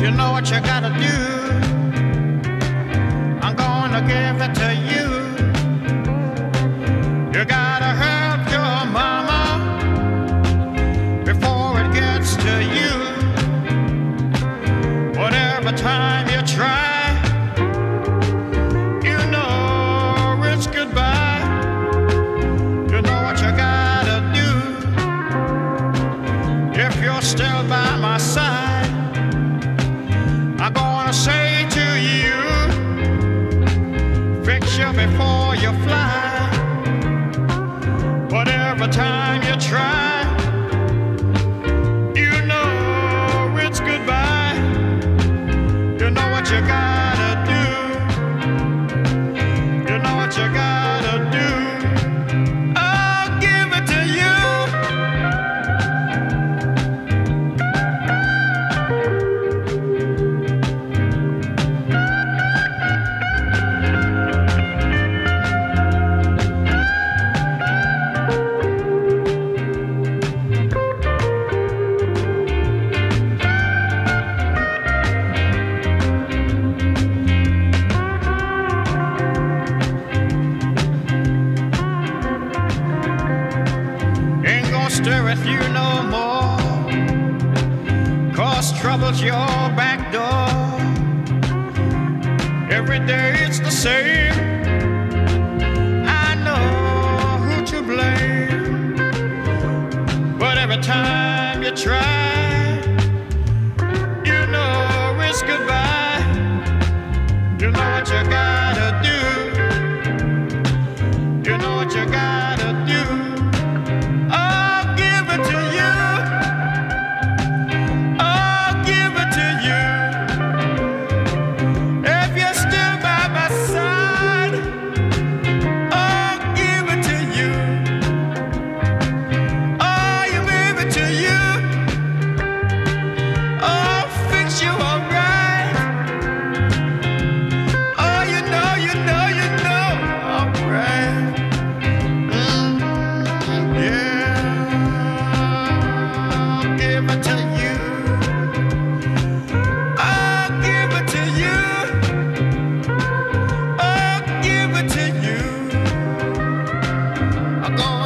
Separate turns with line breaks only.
You know what you gotta do. I'm gonna give it to you. Before you fly. Whatever time you try, you know it's goodbye. You know what you gotta Stir with you no more. Cause trouble's your back door. Every day it's the same. I know who to blame. But every time you try, I'm gone.